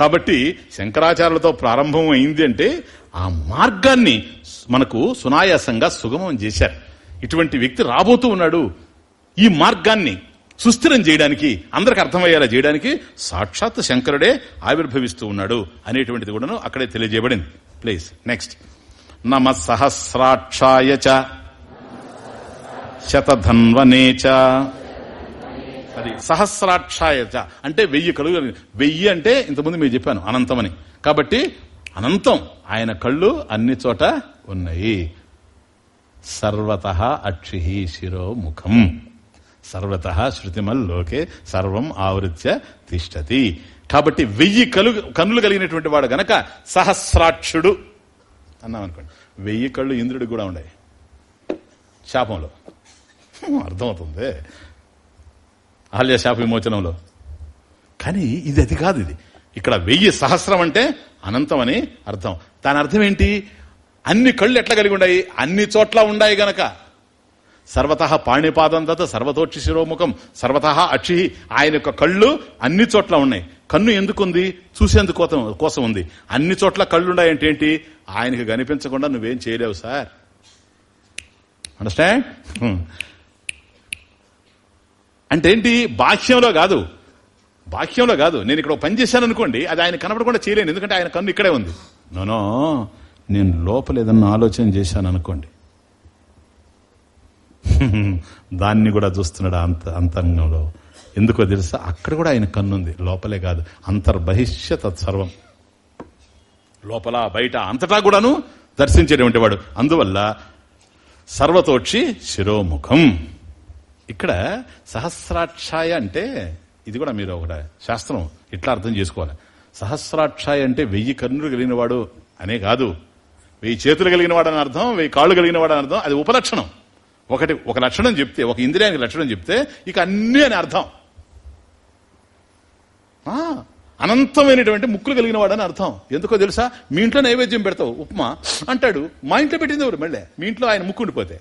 కాబట్టి శంకరాచార్యులతో ప్రారంభం అయింది అంటే ఆ మార్గాన్ని మనకు సునాయాసంగా సుగమం చేశారు. ఇటువంటి వ్యక్తి రాబోతూ ఉన్నాడు. ఈ మార్గాన్ని సుస్థిరం చేయడానికి అందరికి అర్థమయ్యేలా చేయడానికి సాక్షాత్ శంకరుడే ఆవిర్భవిస్తూ ఉన్నాడు అనేటువంటిది కూడాను అక్కడే తెలియజేయబడింది. Please next. నమ సహస్రాక్షాయ శతధన్వనే చ. అది సహస్రాక్షాయ అంటే వెయ్యి కళ్ళు వెయ్యి అంటే ఇంతకుముందు మీరు చెప్పాను అనంతమని. కాబట్టి అనంతం ఆయన కళ్ళు అన్ని చోట ఉన్నాయి. సర్వత అక్షి శిరో ముఖం. సర్వత శృతిమల్లోకే సర్వం ఆవృత్య తిష్టతి. కాబట్టి వెయ్యి కలు కన్నులు కలిగినటువంటి వాడు గనక సహస్రాక్షుడు అన్నాం అనుకోండి వెయ్యి కళ్ళు ఇంద్రుడికి కూడా ఉన్నాయి. శాపంలో. అర్థమవుతుంది? అహల్య శాప విమోచనంలో. కానీ ఇది అది కాదు ఇది. ఇక్కడ వెయ్యి సహస్రం అంటే అనంతం అని అర్థం. దాని అర్థం ఏంటి? అన్ని కళ్ళు ఎట్లా కలిగి ఉన్నాయి అన్ని చోట్ల ఉన్నాయి గనక. సర్వత పాణిపాదం తత సర్వతోక్షి శిరోముఖం సర్వత అక్షి. ఆయన యొక్క కళ్ళు అన్ని చోట్ల ఉన్నాయి. కన్ను ఎందుకుంది? చూసేందుకు కోసం కోసం ఉంది. అన్ని చోట్ల కళ్ళున్నాయంటే ఏంటి? ఆయనకి కనిపించకుండా నువ్వేం చేయలేవు సార్. అండర్స్టాండ్ అంటే ఏంటి బాహ్యంలో కాదు. బాహ్యంలో కాదు. నేను ఇక్కడ ఒక పని చేశాను అనుకోండి అది ఆయన కనపడకుండా చేయలేను. ఎందుకంటే ఆయన కన్ను ఇక్కడే ఉంది. నోనో నేను లోపల ఏదన్నా ఆలోచన చేశాను అనుకోండి. దాన్ని కూడా చూస్తున్నాడు అంత అంతరంగంలో. ఎందుకో తెలుసా? అక్కడ కూడా ఆయన కన్నుంది లోపలే కాదు. అంతర్బహిష్య తత్సర్వం లోపల బయట అంతటా కూడాను దర్శించేటువంటి వాడు. అందువల్ల సర్వతోక్షి శిరోముఖం. ఇక్కడ సహస్రాక్షాయ అంటే ఇది కూడా మీరు ఒకట శాస్త్రం ఇట్లా అర్థం చేసుకోవాలి. సహస్రాక్షాయ అంటే వెయ్యి కన్నులు కలిగిన వాడు అనే కాదు. వెయ్యి చేతులు కలిగిన వాడు అని అర్థం వెయ్యి కాళ్ళు కలిగిన వాడు అని అర్థం అది ఉపలక్షణం. ఒకటి ఒక లక్షణం చెప్తే ఒక ఇంద్రియానికి లక్షణం చెప్తే ఇక అన్ని అని అర్థం. అనంతమైనటువంటి ముక్కులు కలిగిన వాడని అర్థం. ఎందుకో తెలుసా? మీ ఇంట్లో నైవేద్యం పెడతావు ఉప్మా అంటాడు. మా ఇంట్లో పెట్టింది ఎవరు? మళ్ళీ. మీ ఇంట్లో ఆయన ముక్కు ఉండిపోతే.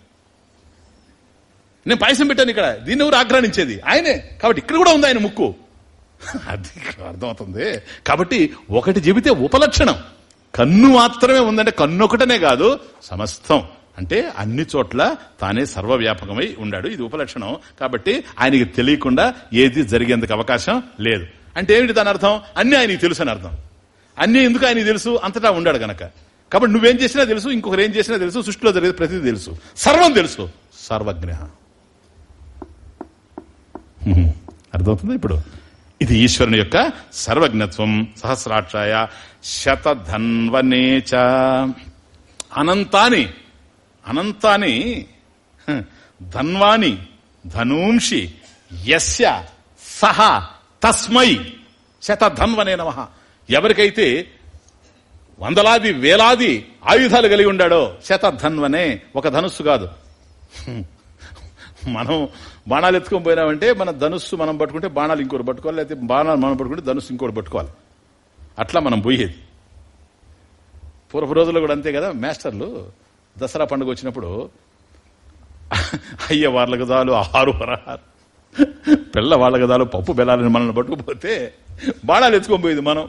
నేను పాయసం పెట్టాను ఇక్కడ. దీన్ని ఎవరు ఆగ్రహించేది? ఆయనే. కాబట్టి ఇక్కడ కూడా ఉంది ఆయన ముక్కు. అది అర్థమవుతుంది. కాబట్టి ఒకటి చెబితే ఉపలక్షణం. కన్ను మాత్రమే ఉందంటే కన్ను ఒకటనే కాదు సమస్తం. అంటే అన్ని చోట్ల తానే సర్వవ్యాపకమై ఉండాడు. ఇది ఉపలక్షణం. కాబట్టి ఆయనకి తెలియకుండా ఏది జరిగేందుకు అవకాశం లేదు. అంటే ఏమిటి దాని అర్థం? అన్ని ఆయనకి తెలుసు అని అర్థం. అన్ని ఎందుకు ఆయనకి తెలుసు? అంతటా ఉండాడు గనక. కాబట్టి నువ్వేం చేసినా తెలుసు ఇంకొకరు ఏం చేసినా తెలుసు సృష్టిలో జరిగేది ప్రతిదీ తెలుసు. సర్వం తెలుసు. సర్వజ్ఞ అర్థమవుతుంది ఇప్పుడు. ఇది ఈశ్వరుని యొక్క సర్వజ్ఞత్వం సహస్రాక్షాయ శతధన్వనేచ అనంతాని అనంతాని ధన్వాని ధనూంషి యస్య సహ తస్మై శతధన్వనే నమ. ఎవరికైతే వందలాది వేలాది ఆయుధాలు కలిగి ఉండాడో శతధన్వనే ఒక ధనుస్సు కాదు. మనం బాణాలు ఎత్తుకొని పోయినామంటే మన ధనుస్సు మనం పట్టుకుంటే బాణాలు ఇంకోటి పట్టుకోవాలి లేకపోతే బాణాలు మనం పట్టుకుంటే ధనుస్సు ఇంకోటి పట్టుకోవాలి. అట్లా మనం పోయేది. పూర్వపు రోజుల్లో కూడా అంతే కదా మాస్టర్లు దసరా పండుగ వచ్చినప్పుడు అయ్య వాళ్ళ గదాలు ఆరు వరహారు పిల్ల వాళ్ళ గదాలు పప్పు బెల్లాలని మనల్ని పట్టుకుపోతే బాణాలు ఎత్తుకొని పోయేది మనం.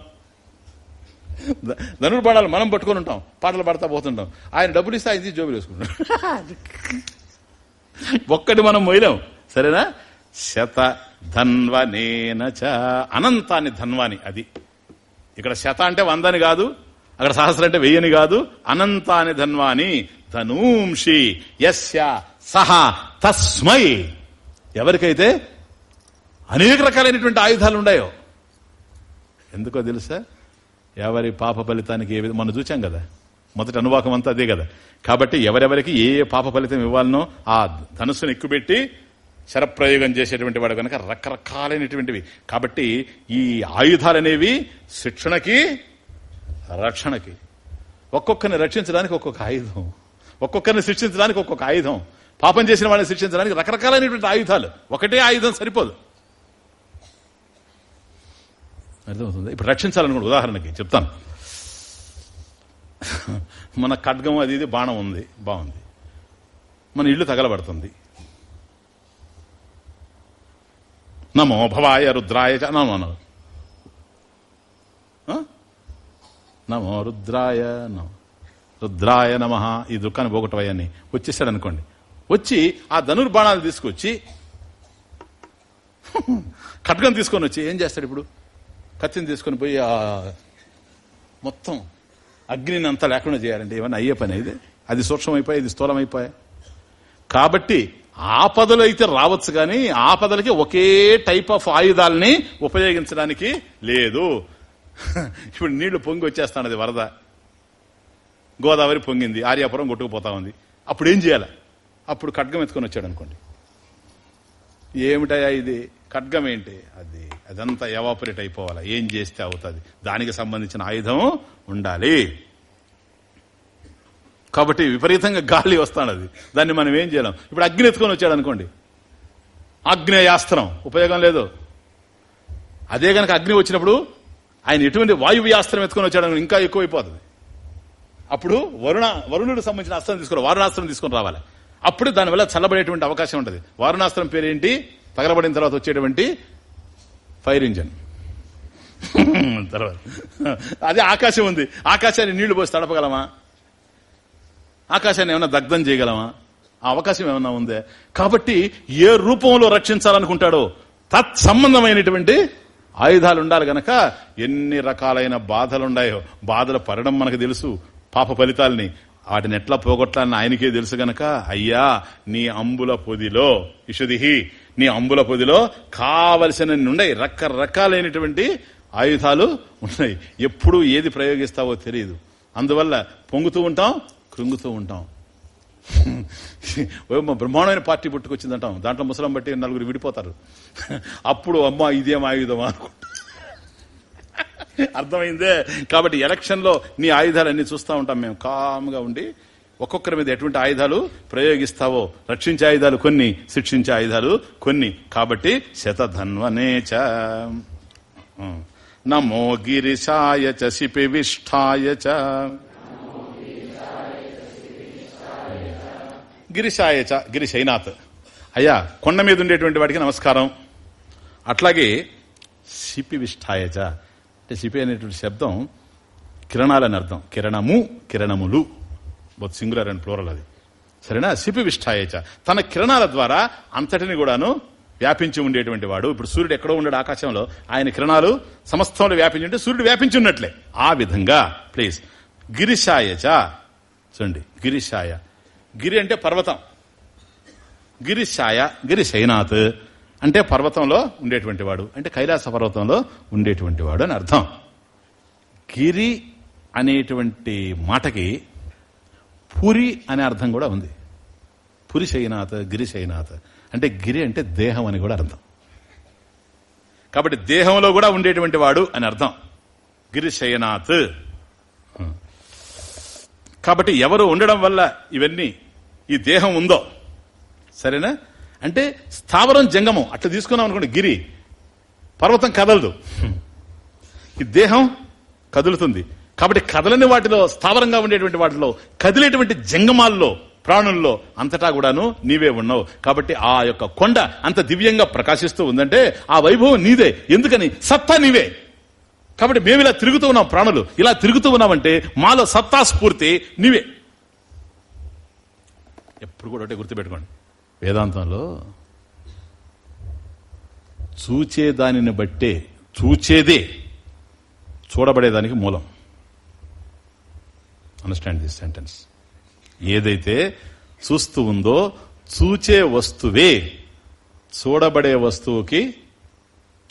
ధనుడు బాణాలు మనం పట్టుకొని ఉంటాం పాటలు పాడుతా పోతుంటాం. ఆయన డబ్బులు ఇస్తే ఆయన తీసి జోబులు వేసుకుంటాం ఒక్కటి మనం మొయ్యలేం. సరేనా? శత ధన్వనేన చ. అనంతాన్ని ధన్వాని అది. ఇక్కడ శత అంటే వందని కాదు అక్కడ సహస్ర అంటే వెయ్యని కాదు. అనంతాని ధన్వాని ధనూంషి యస్య సహ తస్మై. ఎవరికైతే అనేక రకాలైనటువంటి ఆయుధాలు ఉన్నాయో. ఎందుకో తెలుసా? ఎవరి పాప ఫలితానికి ఏ విధంగా మనం చూచాం కదా. మొదటి అనువాకం అంతా అదే కదా. కాబట్టి ఎవరెవరికి ఏ ఏ పాప ఫలితం ఇవ్వాలనో ఆ ధనుసును ఎక్కుబెట్టి శరప్రయోగం చేసేటువంటి వాడు కనుక రకరకాలైనటువంటివి. కాబట్టి ఈ ఆయుధాలనేవి శిక్షణకి రక్షణకి. ఒక్కొక్కరిని రక్షించడానికి ఒక్కొక్క ఆయుధం. ఒక్కొక్కరిని శిక్షించడానికి ఒక్కొక్క ఆయుధం. పాపం చేసిన వాడిని శిక్షించడానికి రకరకాలైనటువంటి ఆయుధాలు. ఒకటే ఆయుధం సరిపోదు. అర్థమవుతుంది? ఇప్పుడు రక్షించాలనుకోండి ఉదాహరణకి చెప్తాను. మన ఖడ్గం అది ఇది బాణం ఉంది. బాగుంది. మన ఇల్లు తగలబడుతుంది. నమో భవాయ రుద్రాయ చ నమో నమో. ఆ? నమో రుద్రాయ నమ. రుద్రాయ నమ. ఈ దుఃఖాన్ని పోగొట్టవయ్యని వచ్చేసాడు అనుకోండి వచ్చి ఆ ధనుర్బాణాలు తీసుకొచ్చి ఖడ్గం తీసుకొని వచ్చి ఏం చేస్తాడు ఇప్పుడు? కత్తిని తీసుకొని పోయి ఆ మొత్తం అగ్నిని అంతా లేకుండా చేయాలంటే ఏమన్నా అయ్యే పని ఇది? అది సూక్ష్మమైపోయి? ఇది స్థూలమైపోయాయి కాబట్టి ఆపదలు అయితే రావచ్చు కానీ ఆపదలకి ఒకే టైప్ ఆఫ్ ఆయుధాలని ఉపయోగించడానికి లేదు. ఇప్పుడు నీళ్ళు పొంగి వచ్చేస్తానది వరద. గోదావరి పొంగింది ఆర్యాపురం కొట్టుకుపోతా ఉంది. అప్పుడు ఏం చేయాలి? అప్పుడు ఖడ్గం ఎత్తుకొని వచ్చాడు అనుకోండి. ఏమిటయా ఇది? ఖడ్గం ఏంటి? అది అదంతా ఎవాపరేట్ అయిపోవాలి? ఏం చేస్తే అవుతుంది? దానికి సంబంధించిన ఆయుధం ఉండాలి. కాబట్టి విపరీతంగా గాలి వస్తానది. దాన్ని మనం ఏం చేయలేం. ఇప్పుడు అగ్ని ఎత్తుకొని వచ్చాడు అనుకోండి. అగ్నేయాస్త్రం. ఉపయోగం లేదు. అదే గనక అగ్ని వచ్చినప్పుడు ఆయన ఎటువంటి వాయువ్యాస్త్రం ఎత్తుకొని వచ్చాడు ఇంకా ఎక్కువైపోతుంది. అప్పుడు వరుణ వరుణుడు సంబంధించిన అస్త్రం తీసుకుని వారుణాస్త్రం తీసుకొని రావాలి. అప్పుడు దానివల్ల చల్లబడేటువంటి అవకాశం ఉంటుంది. వారుణాస్త్రం పేరేంటి? తగలబడిన తర్వాత వచ్చేటువంటి ఫైర్ ఇంజన్. తర్వాత. అదే ఆకాశం ఉంది. ఆకాశాన్ని నీళ్ళు పోసి తడపగలమా? ఆకాశాన్ని ఏమైనా దగ్ధం చేయగలమా? ఆ అవకాశం ఏమైనా ఉందే? కాబట్టి ఏ రూపంలో రక్షించాలనుకుంటాడో తత్ సంబంధమైనటువంటి ఆయుధాలు ఉండాలి గనక ఎన్ని రకాలైన బాధలున్నాయో బాధలు పడడం మనకు తెలుసు. పాప ఫలితాలని. వాటిని ఎట్లా పోగొట్టాలని ఆయనకే తెలుసు గనక అయ్యా నీ అంబుల పొదిలో ఇషుదిహి నీ అంబుల పొదిలో కావలసిన ఉన్నాయి రకరకాలైనటువంటి ఆయుధాలు ఉన్నాయి. ఎప్పుడు ఏది ప్రయోగిస్తావో తెలియదు. అందువల్ల పొంగుతూ ఉంటాం కృంగుతూ ఉంటాం. బ్రహ్మాండమైన పార్టీ పుట్టుకొచ్చిందంటాం. దాంట్లో ముసలం బట్టి నలుగురు విడిపోతారు. అప్పుడు అమ్మ ఇదేం ఆయుధమా అనుకుంటా. అర్థమైందే? కాబట్టి ఎలక్షన్లో నీ ఆయుధాలన్నీ చూస్తూ ఉంటాం మేము. కామ్గా ఉండి ఒక్కొక్కరి మీద ఎటువంటి ఆయుధాలు ప్రయోగిస్తావో? రక్షించే ఆయుధాలు కొన్ని శిక్షించే ఆయుధాలు కొన్ని. కాబట్టి శతధన్వనేచ నమో గిరిశాయ చ శిపివిష్ఠాయ చ. గిరిశాయచ గిరిశైనాథ్. అయ్యా కొండ మీద ఉండేటువంటి వాడికి నమస్కారం. అట్లాగే సిపి విష్ఠాయచ అంటే సిపి అనేటువంటి శబ్దం కిరణాలని అర్థం. కిరణము కిరణములు. బొత్ సింగులర్ అండ్ ఫ్లోరల్ అది. సరేనా? సిపి విష్ఠాయచ తన కిరణాల ద్వారా అంతటిని కూడాను వ్యాపించి ఉండేటువంటి వాడు. ఇప్పుడు సూర్యుడు ఎక్కడో ఉండడు ఆకాశంలో. ఆయన కిరణాలు సమస్తంలో వ్యాపించి ఉంటే సూర్యుడు వ్యాపించి ఉన్నట్లే ఆ విధంగా ప్లీజ్. గిరిశాయచ చూడండి. గిరిశాయ. గిరి అంటే పర్వతం. గిరిశాయ గిరి శైనాథ్ అంటే పర్వతంలో ఉండేటువంటి వాడు. అంటే కైలాస పర్వతంలో ఉండేటువంటి వాడు అని అర్థం. గిరి అనేటువంటి మాటకి పురి అనే అర్థం కూడా ఉంది. పురి శైనాథ్ గిరి శైనాథ్ అంటే గిరి అంటే దేహం అని కూడా అర్థం. కాబట్టి దేహంలో కూడా ఉండేటువంటి వాడు అని అర్థం. గిరిశయనాథ్ కాబట్టి ఎవరు ఉండడం వల్ల ఇవన్నీ ఈ దేహం ఉందో? సరేనా? అంటే స్థావరం జంగమం. అట్లా తీసుకున్నాం అనుకోండి గిరి. పర్వతం కదలదు. ఈ దేహం కదులుతుంది. కాబట్టి కదలని వాటిలో స్థావరంగా ఉండేటువంటి వాటిలో కదిలేటువంటి జంగమాల్లో ప్రాణుల్లో అంతటా కూడాను నీవే ఉన్నావు. కాబట్టి ఆ యొక్క కొండ అంత దివ్యంగా ప్రకాశిస్తూ ఉందంటే ఆ వైభవం నీదే. ఎందుకని? సత్తా నీవే. కాబట్టి మేము ఇలా తిరుగుతూ ఉన్నాం ప్రాణులు. ఇలా తిరుగుతూ ఉన్నామంటే మాలో సత్తా స్ఫూర్తి నీవే. ఎప్పుడు కూడా ఒకటే గుర్తుపెట్టుకోండి. వేదాంతంలో చూచే దానిని బట్టే చూచేదే చూడబడేదానికి మూలం. అండర్స్టాండ్ దిస్ సెంటెన్స్ ఏదైతే చూస్తూ ఉందో చూచే వస్తువే చూడబడే వస్తువుకి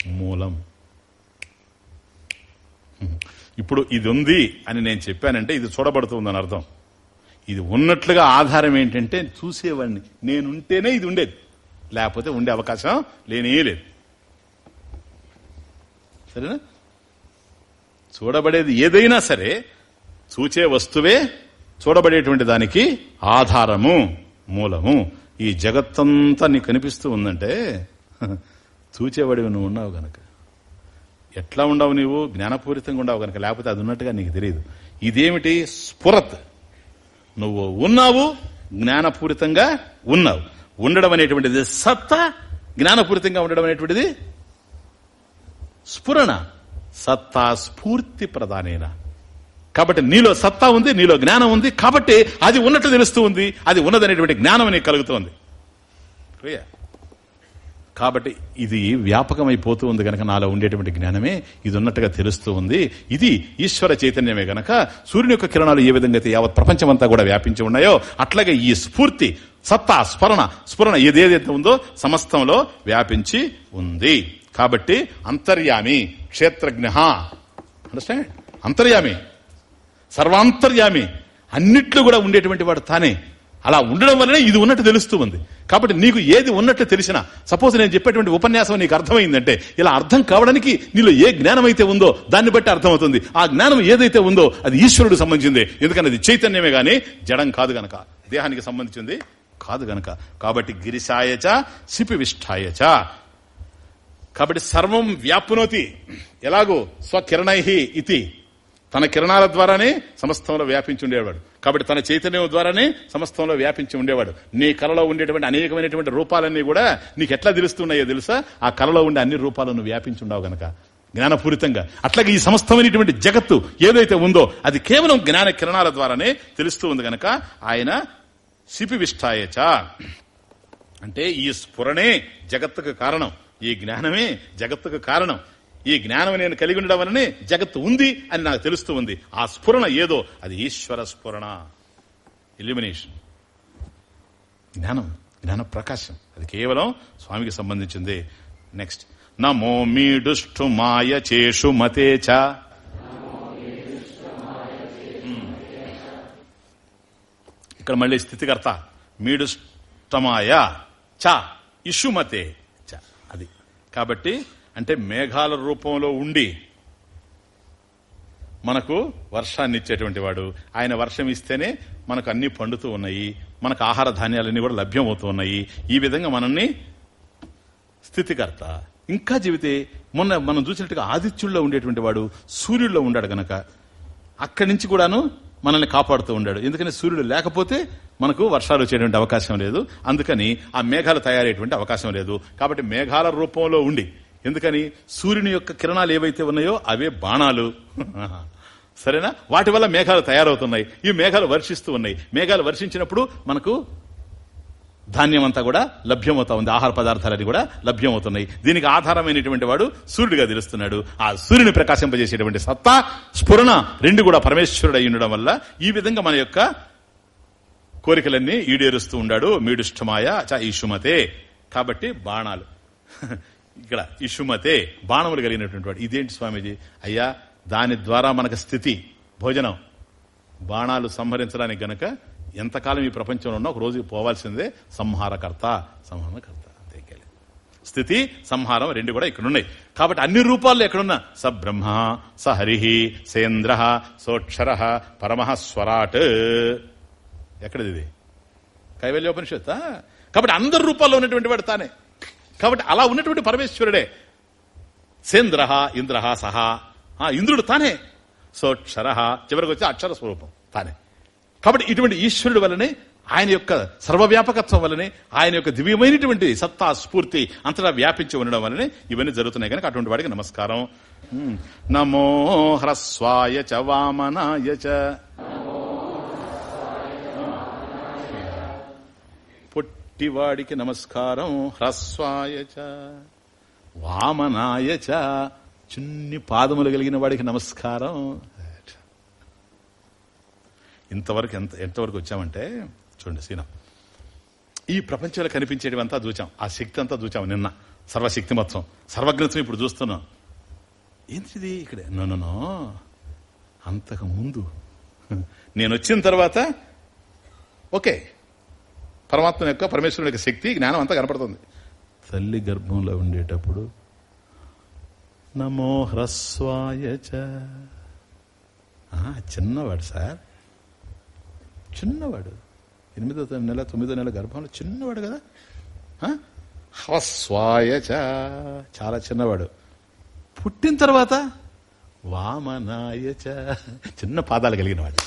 మూలం. ఇప్పుడు ఇది ఉంది అని నేను చెప్పానంటే ఇది చూడబడుతుందని అర్థం. ఇది ఉన్నట్లుగా ఆధారం ఏంటంటే చూసేవాడిని. నేనుంటేనే ఇది ఉండేది. లేకపోతే ఉండే అవకాశం లేనే లేదు. సరేనా? చూడబడేది ఏదైనా సరే చూచే వస్తువే చూడబడేటువంటి దానికి ఆధారము మూలము. ఈ జగత్తంతా నీకు కనిపిస్తూ ఉందంటే చూచేవాడివి నువ్వు ఉన్నావు గనక. ఎట్లా ఉండవు నీవు? జ్ఞానపూరితంగా ఉండవు కనుక లేకపోతే అది ఉన్నట్టుగా నీకు తెలియదు. ఇదేమిటి? స్ఫురత్. నువ్వు ఉన్నావు జ్ఞానపూరితంగా ఉన్నావు. ఉండడం అనేటువంటిది సత్తా జ్ఞానపూరితంగా ఉండడం అనేటువంటిది స్ఫురణ. సత్తా స్ఫూర్తి ప్రధానైన. కాబట్టి నీలో సత్తా ఉంది నీలో జ్ఞానం ఉంది కాబట్టి అది ఉన్నట్టు తెలుస్తూ ఉంది అది ఉన్నదనేటువంటి జ్ఞానం నీకు కలుగుతోంది. క్లియర్? కాబట్టి ఇది వ్యాపకమైపోతూ ఉంది గనక నాలో ఉండేటువంటి జ్ఞానమే ఇది ఉన్నట్టుగా తెలుస్తూ ఉంది. ఇది ఈశ్వర చైతన్యమే గనక సూర్యుని యొక్క కిరణాలు ఏ విధంగా అయితే యావత్ ప్రపంచమంతా కూడా వ్యాపించి ఉన్నాయో అట్లాగే ఈ స్ఫూర్తి సత్తా స్ఫురణ స్ఫురణ ఏదేదైతే ఉందో సమస్తంలో వ్యాపించి ఉంది. కాబట్టి అంతర్యామి క్షేత్రజ్ఞ. అండర్స్టాండ్ అంతర్యామి. సర్వాంతర్యామి. అన్నిట్లో కూడా ఉండేటువంటి వాడు తానే. అలా ఉండడం వల్లనే ఇది ఉన్నట్టు తెలుస్తూ ఉంది. కాబట్టి నీకు ఏది ఉన్నట్లు తెలిసినా సపోజ్ నేను చెప్పేటువంటి ఉపన్యాసం నీకు అర్థమైందంటే ఇలా అర్థం కావడానికి నీలో ఏ జ్ఞానం అయితే ఉందో దాన్ని బట్టి అర్థమవుతుంది. ఆ జ్ఞానం ఏదైతే ఉందో అది ఈశ్వరుడు సంబంధించింది. ఎందుకంటే అది చైతన్యమే గాని జడం కాదు గనక. దేహానికి సంబంధించింది కాదు గనక. కాబట్టి గిరిశాయచ శిపివిష్టాయచ కాబట్టి సర్వం వ్యాపునోతి. ఎలాగో స్వకిరణై ఇది తన కిరణాల ద్వారానే సమస్తంలో వ్యాపించి ఉండేవాడు. కాబట్టి తన చైతన్యం ద్వారానే సమస్తంలో వ్యాపించి ఉండేవాడు. నీ కళలో ఉండేటువంటి అనేకమైనటువంటి రూపాలన్నీ కూడా నీకు ఎట్లా తెలుస్తున్నాయో తెలుసా? ఆ కళలో ఉండే అన్ని రూపాలను వ్యాపించి ఉండవు గనక. జ్ఞానపూరితంగా. అట్లాగే ఈ సమస్తమైనటువంటి జగత్తు ఏదైతే ఉందో అది కేవలం జ్ఞాన కిరణాల ద్వారానే తెలుస్తూ ఉంది గనక ఆయన శిపి విష్టాయచ అంటే ఈ స్ఫురణే జగత్తుకు కారణం. ఈ జ్ఞానమే జగత్తుకు కారణం. ఈ జ్ఞానం నేను కలిగి ఉండడం వల్లనే జగత్తు ఉంది అని నాకు తెలుస్తూ ఉంది. ఆ స్ఫురణ ఏదో? అది ఈశ్వర స్ఫురణ. ఇల్యూమినేషన్ జ్ఞానం జ్ఞాన ప్రకాశం. అది కేవలం స్వామికి సంబంధించింది. నెక్స్ట్ నమో మీడుష్టు మాయ చేషు మతేచ hmm. ఇక్కడ మళ్ళీ స్థితికర్త. మీడుష్టమాయ చ ఇషుమతే చ. అది. కాబట్టి అంటే మేఘాల రూపంలో ఉండి మనకు వర్షాన్ని ఇచ్చేటువంటి వాడు. ఆయన వర్షం ఇస్తేనే మనకు అన్ని పండుతూ ఉన్నాయి. మనకు ఆహార ధాన్యాలన్నీ కూడా లభ్యమవుతూ ఉన్నాయి. ఈ విధంగా మనల్ని స్థితికర్త. ఇంకా చెబితే మొన్న మనం చూసినట్టుగా ఆదిత్యుల్లో ఉండేటువంటి వాడు సూర్యుల్లో ఉండాడు గనక అక్కడి నుంచి కూడాను మనల్ని కాపాడుతూ ఉండాడు. ఎందుకని సూర్యుడు లేకపోతే మనకు వర్షాలు వచ్చేటువంటి అవకాశం లేదు. అందుకని ఆ మేఘాలు తయారయ్యేటువంటి అవకాశం లేదు. కాబట్టి మేఘాల రూపంలో ఉండి ఎందుకని సూర్యుని యొక్క కిరణాలు ఏవైతే ఉన్నాయో అవే బాణాలు. సరేనా? వాటి వల్ల మేఘాలు తయారవుతున్నాయి. ఈ మేఘాలు వర్షిస్తూ ఉన్నాయి. మేఘాలు వర్షించినప్పుడు మనకు ధాన్యం అంతా కూడా లభ్యమవుతా ఉంది. ఆహార పదార్థాలన్నీ కూడా లభ్యమవుతున్నాయి. దీనికి ఆధారమైనటువంటి వాడు సూర్యుడిగా తెలుస్తున్నాడు. ఆ సూర్యుని ప్రకాశింపజేసేటువంటి సత్తా స్ఫురణ రెండు కూడా పరమేశ్వరుడు అయి ఉండడం వల్ల ఈ విధంగా మన యొక్క కోరికలన్నీ ఈడేరుస్తూ ఉండాడు. మీడుష్టమాయ చ ఈషుమతే కాబట్టి బాణాలు. ఇక్కడ ఇషుమతే బాణములు కలిగినటువంటి వాడు. ఇదేంటి స్వామీజీ? అయ్యా దాని ద్వారా మనకు స్థితి భోజనం. బాణాలు సంహరించడానికి గనక ఎంతకాలం ఈ ప్రపంచంలో ఉన్నా ఒక రోజు పోవాల్సిందే సంహారకర్త సంహారకర్త. అంతేకాలి స్థితి సంహారం రెండు కూడా ఇక్కడున్నాయి. కాబట్టి అన్ని రూపాల్లో ఎక్కడున్నా? స బ్రహ్మ స సేంద్ర సోక్షర పరమః స్వరాట్ ఎక్కడది ఇది? కైవల్యోపనిషత్ కాబట్టి అందరి రూపాల్లో ఉన్నటువంటి వాడు తానే. కాబట్టి అలా ఉన్నటువంటి పరమేశ్వరుడే. సేంద్ర ఇంద్ర సహా. ఆ ఇంద్రుడు తానే. సోక్షర చివరికి వచ్చి అక్షర స్వరూపం తానే. కాబట్టి ఇటువంటి ఈశ్వరుడు వల్లనే ఆయన యొక్క సర్వవ్యాపకత్వం వల్లనే ఆయన యొక్క దివ్యమైనటువంటి సత్తా స్ఫూర్తి అంతటా వ్యాపించి ఉండడం వల్లనే ఇవన్నీ జరుగుతున్నాయి. కనుక అటువంటి వాడికి నమస్కారం. నమో హ్రస్వాయ చ వామనాయ చ. పొట్టివాడికి నమస్కారం హ్రస్వాయ చ వామనాయ చ చిన్ని పాదములు కలిగిన వాడికి నమస్కారం. ఇంతవరకు ఎంత ఎంతవరకు వచ్చామంటే చూడండి సీనం. ఈ ప్రపంచంలో కనిపించేటివంతా చూచాం ఆ శక్తి అంతా చూచాం నిన్న. సర్వశక్తి మొత్తం. సర్వజ్ఞత్వం ఇప్పుడు చూస్తున్నాం. ఏంటిది ఇక్కడ? నో. అంతకు ముందు. నేను వచ్చిన తర్వాత ఓకే. పరమాత్మ యొక్క పరమేశ్వరుని యొక్క శక్తి జ్ఞానం అంతా కనపడుతుంది తల్లి గర్భంలో ఉండేటప్పుడు నమో హ్రస్వాయ చ. ఆ, చిన్నవాడు సార్ చిన్నవాడు ఎనిమిదో నెల తొమ్మిదో నెల గర్భంలో చిన్నవాడు కదా ఆ? హ్రస్వాయ చ. చాలా చిన్నవాడు పుట్టిన తర్వాత వామనాయ చ. చిన్న పాదాలు కలిగిన వాడు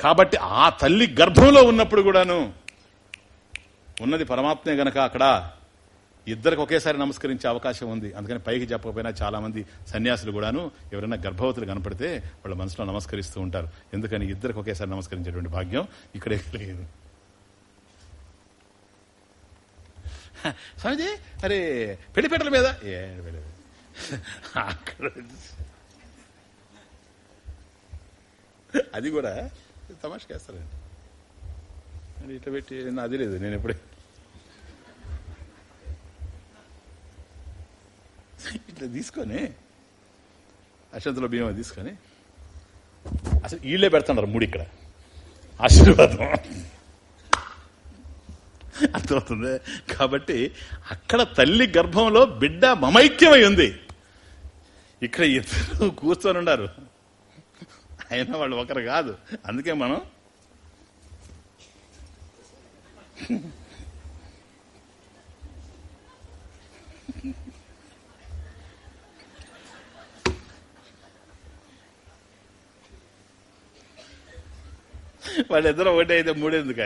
కాబట్టి ఆ తల్లి గర్భంలో ఉన్నప్పుడు కూడాను ఉన్నది పరమాత్మే గనక అక్కడ ఇద్దరికి ఒకేసారి నమస్కరించే అవకాశం ఉంది. అందుకని పైకి చెప్పకపోయినా చాలా మంది సన్యాసులు కూడాను ఎవరైనా గర్భవతులు కనపడితే వాళ్ళ మనసులో నమస్కరిస్తూ ఉంటారు. ఎందుకని ఇద్దరికి ఒకేసారి నమస్కరించేటువంటి భాగ్యం ఇక్కడే లేదు. స్వామిజీ అరే పెళ్ళిపేటల మీద? ఏ అక్కడ అది కూడా తమాషకేస్తారండి అని ఇట్లా పెట్టి అది లేదు నేను ఎప్పుడే ఇట్లా తీసుకొని అక్షంతలో బియ్యం తీసుకొని అసలు వీళ్ళే పెడుతున్నారు మూడు ఇక్కడ. ఆశీర్వాదం. అర్థమవుతుంది? కాబట్టి అక్కడ తల్లి గర్భంలో బిడ్డ మమైక్యమై ఉంది. ఇక్కడ ఇద్దరు కూర్చొని ఉన్నారు. అయినా వాళ్ళు ఒకరు కాదు. అందుకే మనం వాళ్ళిద్దరూ ఒకటే అయితే మూడేందుక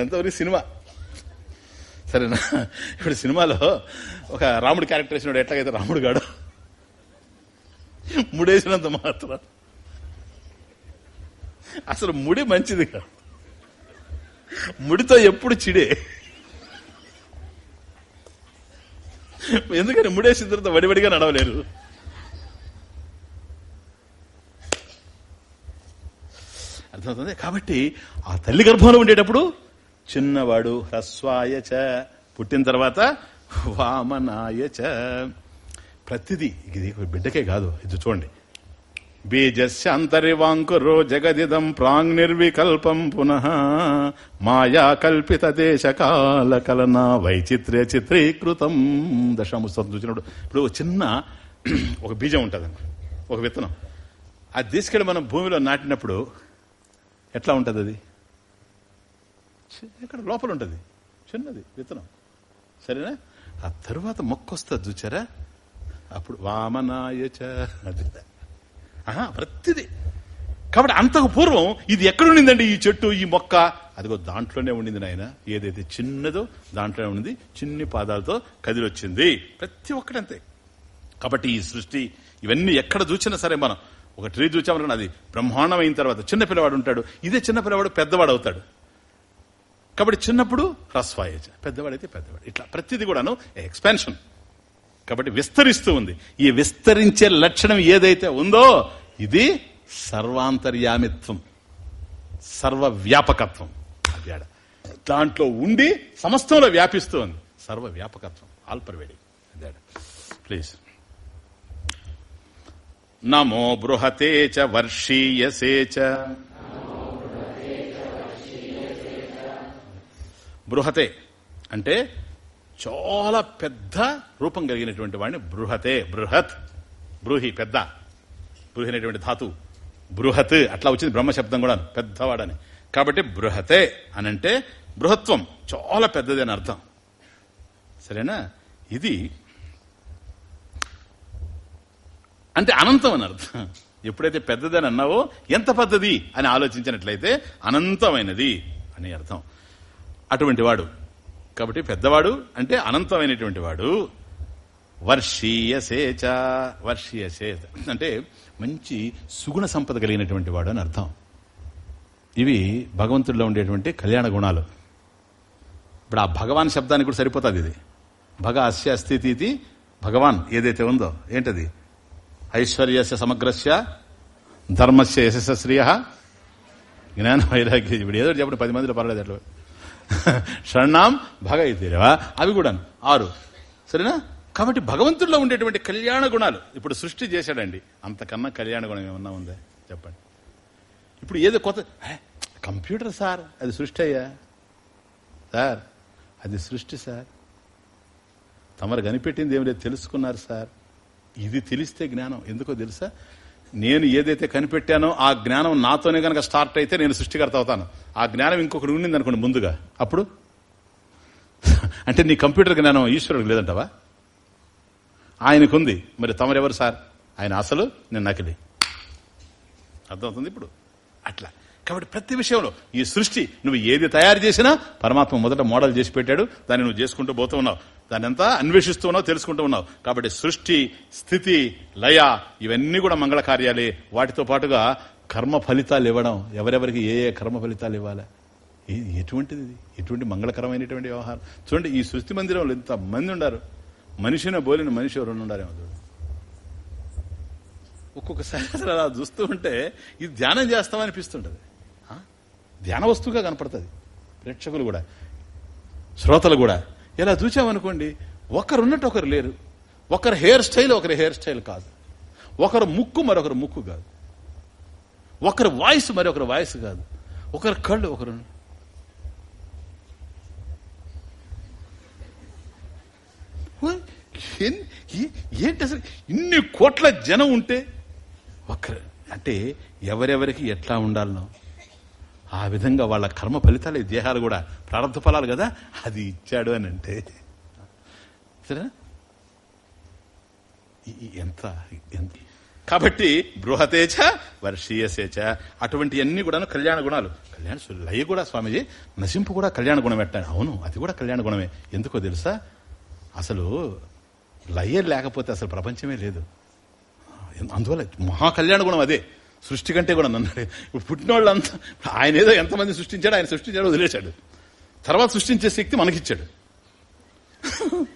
ఎంతవరకు సినిమా. సరేనా? ఇప్పుడు సినిమాలో ఒక రాముడు క్యారెక్టర్ వేసినాడు. ఎట్లాగైతే రాముడు గాడు? ముడేసినంత మాత్రం. అసలు ముడి మంచిది కాదు. ముడితో ఎప్పుడు చిడే. ఎందుకని ముడేసిన తర్వాత వడివడిగా నడవలేరు? అర్థమవుతుంది? కాబట్టి ఆ తల్లి గర్భంలో ఉండేటప్పుడు చిన్నవాడు హ్రస్వాయచ పుట్టిన తర్వాత వామనాయచ. ప్రతిదీ. ఇది బిడ్డకే కాదు ఇది చూడండి. బీజస్యాంతరివాంకురో జగదిదం ప్రాంగ్ నిర్వికల్పం పునః మాయా కల్పిత దేశకాల కలన వైచిత్ర్య చిత్రీకృతం. దశాముస్తం చూసినప్పుడు ఇప్పుడు చిన్న ఒక బీజం ఉంటుంది ఒక విత్తనం. అది తీసుకెళ్ళి మనం భూమిలో నాటినప్పుడు ఎట్లా ఉంటుంది అది? ఇక్కడ లోపల ఉంటుంది చిన్నది విత్తనం. సరేనా? ఆ తర్వాత మొక్క వస్తుంది చూచారా? అప్పుడు వామనాయచ అది. ఆహా, ప్రతిది. కాబట్టి అంతకు పూర్వం ఇది ఎక్కడుండిందండి? ఈ చెట్టు ఈ మొక్క? అదిగో దాంట్లోనే ఉండింది నాయన. ఏదైతే చిన్నదో దాంట్లోనే ఉండింది. చిన్ని పాదాలతో కదిలొచ్చింది. ప్రతి ఒక్కటి అంతే కాబట్టి ఈ సృష్టి ఇవన్నీ ఎక్కడ చూసినా సరే మనం ఒక ట్రీ చూచామని అది బ్రహ్మాండమైన తర్వాత చిన్న పిల్లవాడు ఉంటాడు. ఇదే చిన్న పిల్లవాడు పెద్దవాడు అవుతాడు. కాబట్టి చిన్నప్పుడు హ్రస్వాయచ పెద్దవాడైతే పెద్దవాడు. ఇట్లా ప్రతిది కూడాను ఎక్స్పాన్షన్. కాబట్టి విస్తరిస్తూ ఉంది. ఈ విస్తరించే లక్షణం ఏదైతే ఉందో ఇది సర్వాంతర్యామిత్వం. సర్వవ్యాపకత్వం. అదేడ దాంట్లో ఉండి సమస్తంలో వ్యాపిస్తూ ఉంది. సర్వ వ్యాపకత్వం అదేడ ప్లీజ్. నమో బృహతే చ వర్షీయసే చ. బృహతే అంటే చాలా పెద్ద రూపం కలిగినటువంటి వాడిని బృహతే బృహత్. బ్రూహి పెద్ద. బ్రూహి అనేటువంటి ధాతు. బృహత్ అట్లా వచ్చింది బ్రహ్మ శబ్దం కూడా పెద్దవాడని. కాబట్టి బృహతే అని అంటే బృహత్వం. చాలా పెద్దది అని అర్థం. సరేనా? ఇది అంటే అనంతం అని అర్థం. ఎప్పుడైతే పెద్దదని అన్నావో ఎంత పెద్దది అని ఆలోచించినట్లయితే అనంతమైనది అని అర్థం. అటువంటి వాడు కాబట్టి పెద్దవాడు అంటే అనంతమైనటువంటి వాడు. వర్షీయసేచ వర్షీయసేత అంటే మంచి సుగుణ సంపద కలిగినటువంటి వాడు అని అర్థం. ఇవి భగవంతుడిలో ఉండేటువంటి కళ్యాణ గుణాలు. ఇప్పుడు ఆ భగవాన్ శబ్దానికి కూడా సరిపోతుంది ఇది. భగ అస్య స్థితి భగవాన్ ఏదైతే ఉందో ఏంటది? ఐశ్వర్యస్య సమగ్రస్య ధర్మస్య యశస్య శ్రియ. జ్ఞాన వైరాగ్య ఇప్పుడు ఏదో చెప్పండి పది మందిలో పర్లేదు అట్లా. షణ్ణాం భగ ఇతేరేవా అవి కూడా ఆరు. సరేనా? కాబట్టి భగవంతుడిలో ఉండేటువంటి కళ్యాణ గుణాలు. ఇప్పుడు సృష్టి చేశాడండి. అంతకన్నా కళ్యాణ గుణం ఏమన్నా ఉందా? చెప్పండి. ఇప్పుడు ఏదో కొత్త కంప్యూటర్ సార్ అది సృష్టి అయ్యా. సార్ అది సృష్టి సార్. తమరు కనిపెట్టింది ఏమి లేదు తెలుసుకున్నారు సార్. ఇది తెలిస్తే జ్ఞానం. ఎందుకో తెలుసా? నేను ఏదైతే కనిపెట్టానో ఆ జ్ఞానం నాతోనే కనుక స్టార్ట్ అయితే నేను సృష్టికర్త అవుతాను. ఆ జ్ఞానం ఇంకొకటి ఉండింది అనుకోండి ముందుగా. అప్పుడు? అంటే నీ కంప్యూటర్ జ్ఞానం ఈశ్వరుడు లేదంటవా? ఆయనకుంది. మరి తమరెవరు సార్? ఆయన అసలు నేను నకిలి. అర్థమవుతుంది ఇప్పుడు? అట్లా. కాబట్టి ప్రతి విషయంలో ఈ సృష్టి నువ్వు ఏది తయారు చేసినా పరమాత్మ మొదట మోడల్ చేసి పెట్టాడు. దాన్ని నువ్వు చేసుకుంటూ పోతూ ఉన్నావు. దాన్ని అంతా అన్వేషిస్తూ ఉన్నావు తెలుసుకుంటూ ఉన్నావు. కాబట్టి సృష్టి స్థితి లయ ఇవన్నీ కూడా మంగళ కార్యాలే. వాటితో పాటుగా కర్మ ఫలితాలు ఇవ్వడం. ఎవరెవరికి ఏ ఏ కర్మ ఫలితాలు ఇవ్వాలి? ఎటువంటిది ఎటువంటి మంగళకరమైనటువంటి వ్యవహారం? చూడండి ఈ సృష్టి మందిరంలో ఎంత మంది ఉండారు. మనిషినే బోలిన మనిషి ఎవరు ఉండారేమో చూడు. ఒక్కొక్కసారి అసలు అలా చూస్తూ ఉంటే ఇది ధ్యానం చేస్తామనిపిస్తుంటది ధ్యాన వస్తువుగా కనపడుతుంది. ప్రేక్షకులు కూడా. శ్రోతలు కూడా. ఇలా చూసామనుకోండి ఒకరు ఉన్నట్టు ఒకరు లేరు. ఒకరు హెయిర్ స్టైల్ ఒకరి హెయిర్ స్టైల్ కాదు. ఒకరు ముక్కు మరొకరు ముక్కు కాదు. ఒకరి వాయిస్ మరొకరి వాయిస్ కాదు. ఒకరి కళ్ళు ఒకరు. ఏంటి అసలు ఇన్ని కోట్ల జనం ఉంటే? ఒకరు అంటే ఎవరెవరికి ఎట్లా ఉండాలనో? ఆ విధంగా వాళ్ళ కర్మ ఫలితాలు ఈ దేహాలు కూడా ప్రారంభ ఫలాలు కదా అది ఇచ్చాడు అని అంటే. సరే ఎంత ఎంత? కాబట్టి బృహతేచ వర్షీయసేచ అటువంటి అన్ని కూడా కళ్యాణ గుణాలు. కళ్యాణ లయ కూడా స్వామిజీ నశింపు కూడా కళ్యాణ గుణం పెట్టాను అవును అది కూడా కళ్యాణ గుణమే. ఎందుకో తెలుసా? అసలు లయ లేకపోతే అసలు ప్రపంచమే లేదు. అందువల్ల మహా కళ్యాణ గుణం అదే. సృష్టి కంటే కూడా నన్ను ఇప్పుడు పుట్టిన వాళ్ళంతా ఆయన ఏదో ఎంతమంది సృష్టించాడు ఆయన సృష్టించాడు వదిలేశాడు. తర్వాత సృష్టించే శక్తి మనకిచ్చాడు.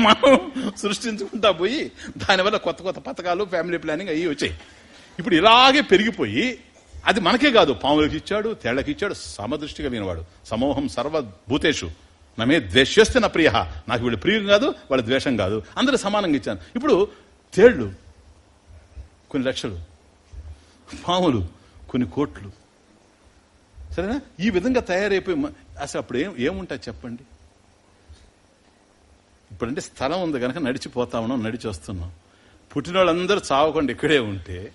మనం సృష్టించుకుంటా పోయి దానివల్ల కొత్త కొత్త పథకాలు ఫ్యామిలీ ప్లానింగ్ అయ్యి వచ్చాయి. ఇప్పుడు ఇలాగే పెరిగిపోయి అది మనకే కాదు. పాములకి ఇచ్చాడు తేళ్ళకి ఇచ్చాడు సమదృష్టిగా వినవాడు. సమూహం సర్వభూతేషు. నమే ద్వేష్యస్తే నా ప్రియ. నాకు వీళ్ళు ప్రియం కాదు వాళ్ళ ద్వేషం కాదు. అందరూ సమానంగా ఇచ్చాను ఇప్పుడు తేళ్ళు కొన్ని లక్షలు. పాములు కొన్ని కోట్లు. సరేనా? ఈ విధంగా తయారైపోయి అసలు అప్పుడు ఏం ఏముంటుంది చెప్పండి? ఇప్పుడంటే స్థలం ఉంది కనుక నడిచిపోతా ఉన్నాం నడిచి వస్తున్నాం పుట్టినవాళ్ళందరూ చావకుండా ఇక్కడే ఉంటే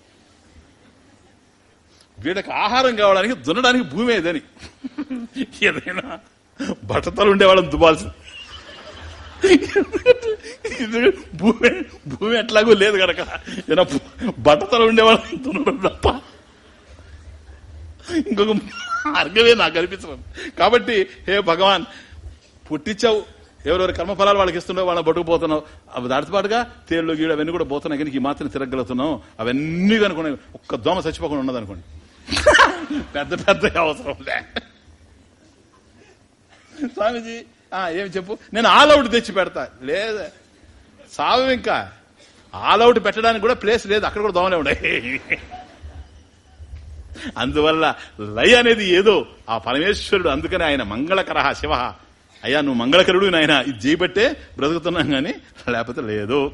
వీళ్ళకి ఆహారం కావడానికి దున్నడానికి భూమి ఏదని. ఏదైనా బట్టతలు ఉండేవాళ్ళని దుబాల్సింది భూమి భూమి ఎట్లాగో లేదు కనుక ఏదైనా బట్టతలు ఉండే వాళ్ళని తప్ప. ఇంకొక మార్గమే నాకు అనిపించడం కాబట్టి హే భగవాన్ పుట్టించావు. ఎవరెవరి కర్మఫలాలు వాళ్ళకి ఇస్తున్నావు వాళ్ళని పట్టుకుపోతున్నావు అవి దాటితో పాటుగా తేళ్ళు గీడు అవన్నీ కూడా పోతున్నాయి. కానీ ఈ మాత్రం తిరగలుగుతున్నాం అవన్నీ కనుకున్నాయి ఒక్క దోమ చచ్చిపోకుండా ఉన్నది అనుకోండి పెద్ద పెద్ద అవసరం లే. స్వామిజీ ఏమి చెప్పు? నేను ఆల్ అవుట్ తెచ్చి పెడతా. లేదు. సావు ఇంకా. ఆల్ అవుట్ పెట్టడానికి కూడా ప్లేస్ లేదు. అక్కడ కూడా దోమలే ఉండే అందువల్ల లయ అనేది ఏదో. ఆ పరమేశ్వరుడు అందుకనే ఆయన మంగళకర శివ. అయ్యా నువ్వు మంగళకరుడు నాయన. ఇది చేయబట్టే బ్రతుకుతున్నాం గాని లేకపోతే లేదు.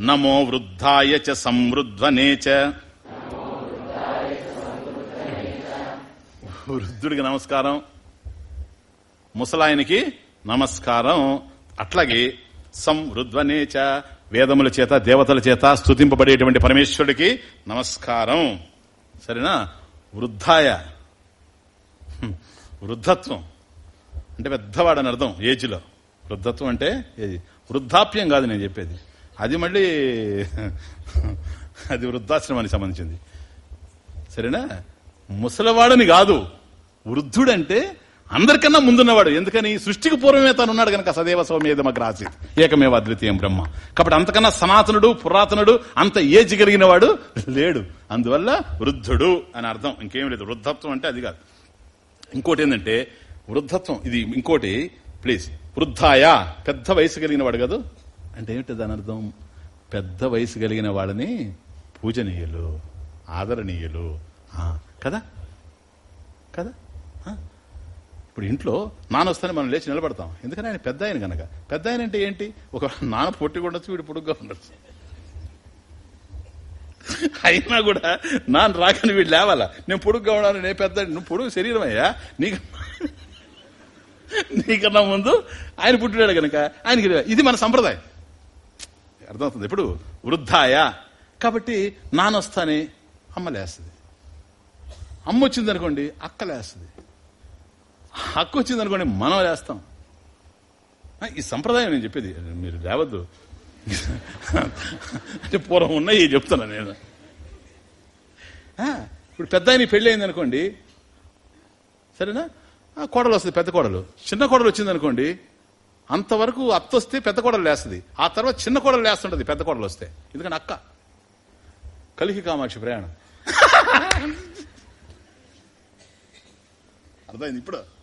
నమో వృద్ధాయ చ సంవృధ్వనే చ. వృద్ధుడికి నమస్కారం. ముసలాయనికి నమస్కారం. అట్లాగే సంవృధ్వనేచ వేదముల చేత దేవతల చేత స్తుతింపబడేటువంటి పరమేశ్వరుడికి నమస్కారం. సరేనా? వృద్ధాయ. వృద్ధత్వం. అంటే పెద్దవాడని అర్థం ఏజ్లో. వృద్ధత్వం అంటే ఏది వృద్ధాప్యం కాదు నేను చెప్పేది. అది మళ్ళీ అది వృద్ధాశ్రమానికి సంబంధించింది. సరేనా? ముసలివాడని కాదు. వృద్ధుడంటే అందరికన్నా ముందున్నవాడు. ఎందుకని? సృష్టికి పూర్వమే తాను ఉన్నాడు కనుక సదేవ సౌమ్యేదమగ్ర ఆసీత్. ఏకమేవ అద్వితీయం బ్రహ్మ. కాబట్టి అంతకన్నా సనాతనుడు పురాతనుడు అంత ఏజ్ కలిగిన వాడు లేడు. అందువల్ల వృద్ధుడు అని అర్థం. ఇంకేం లేదు. వృద్ధత్వం అంటే అది కాదు. ఇంకోటి ఏంటంటే వృద్ధత్వం ఇది ఇంకోటి. ప్లీజ్. వృద్ధాయ. పెద్ద వయసు కలిగిన వాడు కాదు. అంటే ఏమిటి దాని అర్థం? పెద్ద వయసు కలిగిన వాళ్ళని పూజనీయులు ఆదరణీయులు. కదా? కదా? ఇప్పుడు ఇంట్లో నాన్న వస్తానే మనం లేచి నిలబడతాం. ఎందుకని ఆయన పెద్ద ఆయన కనుక పెద్ద ఆయన అంటే ఏంటి? ఒక నాన్న పొట్టి ఉండొచ్చు వీడు పొడుగ్గా ఉండొచ్చు. అయినా కూడా నాన్న రాకని వీడు లేవాలా? నేను పొడుగ్గా ఉన్నాను నేను పెద్ద నువ్వు పొడుగు శరీరం అయ్యా? నీకు నీకన్నా ముందు ఆయన పుట్టినాడు కనుక ఆయనకి ఇది. మన సంప్రదాయం. అర్థమవుతుంది? ఇప్పుడు వృద్ధాయ. కాబట్టి నాన్న వస్తానే అమ్మ లేస్తుంది. అమ్మ వచ్చింది అనుకోండి అక్క లేస్తుంది. హక్కు వచ్చింది అనుకోండి మనం లేస్తాం. ఈ సంప్రదాయం నేను చెప్పేది మీరు లేవద్దు. అంటే పూర్వం ఉన్నాయి చెప్తున్నా నేను. ఇప్పుడు పెద్ద ఆయన పెళ్ళి అయింది అనుకోండి సరేనా? ఆ కోడలు వస్తుంది పెద్ద కోడలు. చిన్న కోడలు వచ్చింది అనుకోండి అంతవరకు అత్త వస్తే పెద్ద కోడలు లేస్తుంది. ఆ తర్వాత చిన్న కోడలు లేస్తుంటది పెద్ద కోడలు వస్తే. ఎందుకంటే అక్క. కలికి కామాక్షి ప్రయాణం. అర్థమైంది ఇప్పుడు?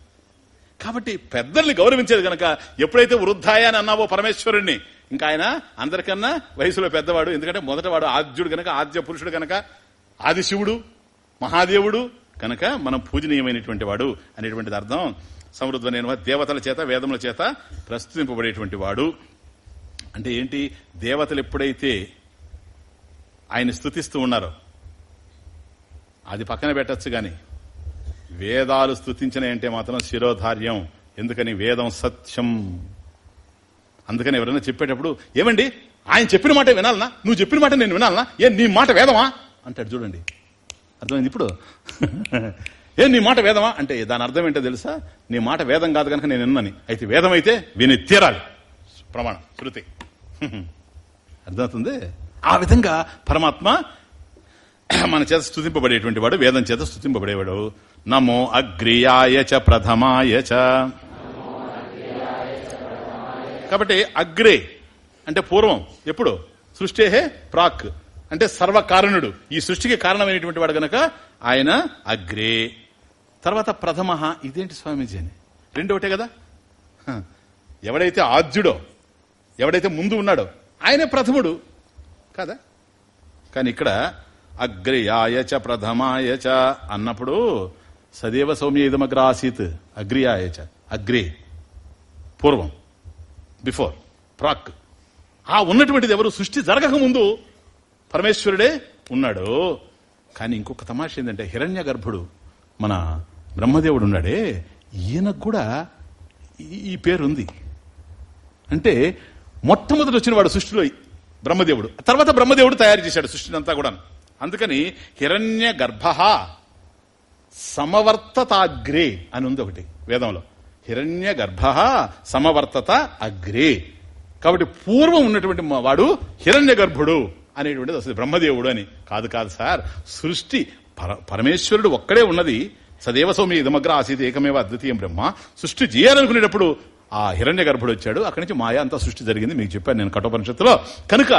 కాబట్టి పెద్దల్ని గౌరవించేది గనక ఎప్పుడైతే వృద్ధాయ అని అన్నావో పరమేశ్వరుణ్ణి ఇంకా ఆయన అందరికన్నా వయసులో పెద్దవాడు. ఎందుకంటే మొదటవాడు ఆద్యుడు గనక ఆద్య పురుషుడు గనక ఆది శివుడు మహాదేవుడు కనుక మనం పూజనీయమైనటువంటి వాడు అనేటువంటిది అర్థం. సమృద్ధమైన దేవతల చేత వేదముల చేత ప్రస్తుతింపబడేటువంటి వాడు. అంటే ఏంటి? దేవతలు ఎప్పుడైతే ఆయన స్థుతిస్తూ ఉన్నారో అది పక్కన పెట్టచ్చు గాని వేదాలు స్థుతించినాయంటే మాత్రం శిరోధార్యం. ఎందుకని వేదం సత్యం? అందుకని ఎవరైనా చెప్పేటప్పుడు ఏమండి? ఆయన చెప్పిన మాట వినాలనా? నువ్వు చెప్పిన మాట నేను వినాలనా? ఏ నీ మాట వేదమా? అంటాడు చూడండి. అర్థమైంది ఇప్పుడు? ఏ నీ మాట వేదమా? అంటే దాని అర్థం ఏంటో తెలుసా? నీ మాట వేదం కాదు కనుక నేను విన్నని. అయితే వేదం అయితే విని తీరాలి. ప్రమాణం శృతి. అర్థమవుతుంది? ఆ విధంగా పరమాత్మ మన చేత స్థుతింపబడేటువంటి వాడు వేదం చేత స్థుతింపబడేవాడు నమో అగ్రియాయ చ ప్రథమాయ చ. కాబట్టి అగ్రే అంటే పూర్వం ఎప్పుడు? సృష్టిహే ప్రాక్. అంటే సర్వకారణుడు. ఈ సృష్టికి కారణమైనటువంటి వాడు గనక ఆయన అగ్రే. తర్వాత ప్రథమ ఇదేంటి స్వామీజీ అని? రెండోటే కదా? ఎవడైతే ఆద్యుడో ఎవడైతే ముందు ఉన్నాడో ఆయనే ప్రథముడు. కదా? కానీ ఇక్కడ అగ్రియాయ చ ప్రథమాయ చ అన్నప్పుడు సదేవ సౌమ్య ఇదమగ్ర ఆసీత్ అగ్రి చ అగ్రే పూర్వం బిఫోర్ ప్రాక్ ఆ ఉన్నటువంటిది ఎవరు సృష్టి జరగకముందు పరమేశ్వరుడే ఉన్నాడు కానీ ఇంకొక తమాష ఏంటంటే హిరణ్య గర్భుడు మన బ్రహ్మదేవుడు ఉన్నాడే ఈయనకు కూడా ఈ- ఈ పేరు ఉంది అంటే మొట్టమొదటి వచ్చిన వాడు సృష్టిలో బ్రహ్మదేవుడు. తర్వాత బ్రహ్మదేవుడు తయారు చేశాడు సృష్టిని అంతా కూడా అందుకని హిరణ్య గర్భ సమవర్తతాగ్రే అని ఉంది ఒకటి వేదంలో. హిరణ్య గర్భ సమవర్తత అగ్రే. కాబట్టి పూర్వం ఉన్నటువంటి మా వాడు హిరణ్య గర్భుడు అనేటువంటిది అసలు బ్రహ్మదేవుడు అని. కాదు కాదు సార్. సృష్టి పర- పరమేశ్వరుడు ఒక్కడే ఉన్నది. సదేవ సౌమి ఇదమగ్ర ఆసీత ఏకమేవ అద్వితీయం బ్రహ్మ. సృష్టి చేయాలనుకునేటప్పుడు ఆ హిరణ్య గర్భుడు వచ్చాడు. అక్కడి నుంచి మాయా అంతా సృష్టి జరిగింది. మీకు చెప్పాను నేను కఠోపనిషత్తులో. కనుక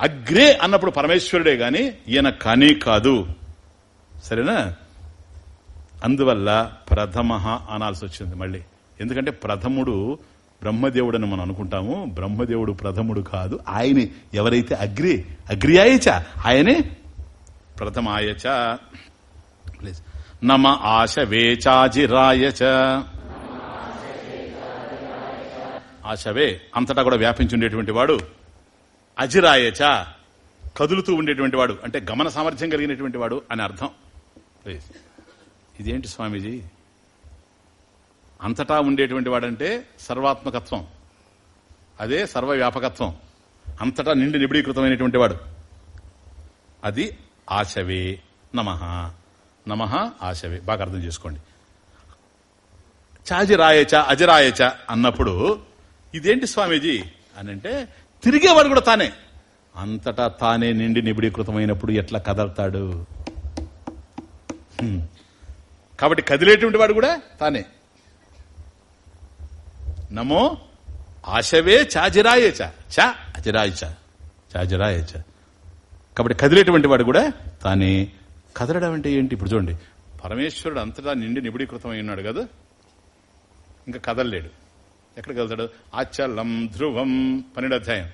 అగ్రే అన్నప్పుడు పరమేశ్వరుడే గాని ఈయన కానీ కాదు. సరేనా? అందువల్ల ప్రథమ అనాల్సి వచ్చింది మళ్ళీ. ఎందుకంటే ప్రథముడు బ్రహ్మదేవుడని మనం అనుకుంటాము. బ్రహ్మదేవుడు ప్రథముడు కాదు. ఆయనే ఎవరైతే అగ్రి అగ్రియాయచ ఆయనే ప్రథమాయచ. ప్లీజ్. నమ ఆశ వేచాజిరాయచ ఆశవే అంతటా కూడా వ్యాపించి ఉండేటువంటి వాడు. అజిరాయచ. కదులుతూ ఉండేటువంటి వాడు. అంటే గమన సామర్థ్యం కలిగినటువంటి వాడు అని అర్థం. ప్లీజ్. ఇదేంటి స్వామీజీ? అంతటా ఉండేటువంటి వాడంటే సర్వాత్మకత్వం. అదే సర్వవ్యాపకత్వం. అంతటా నిండి నిబిడీకృతమైనటువంటి వాడు. అది ఆశవే నమ. నమ ఆశవే. బాగా అర్థం చేసుకోండి. చాజిరాయచ అజరాయచ అన్నప్పుడు ఇదేంటి స్వామీజీ? అని అంటే తిరిగేవాడు కూడా తానే. అంతటా తానే నిండి నిబిడీకృతమైనప్పుడు ఎట్లా కదలతాడు? కాబట్టి కదిలేటువంటి వాడు కూడా తానే. నమో ఆశవే చాజిరాయచ చ. అజిరాయచ చాజిరాయచ కాబట్టి కదిలేటువంటి వాడు కూడా తానే. కదలడం అంటే ఏంటి? ఇప్పుడు చూడండి. పరమేశ్వరుడు అంతటా నిండి నిబిడీకృతమై ఉన్నాడు కదా. ఇంకా కదలలేడు. ఎక్కడ కదలతాడు? ఆచలం ధ్రువం పన్నెండు అధ్యాయం.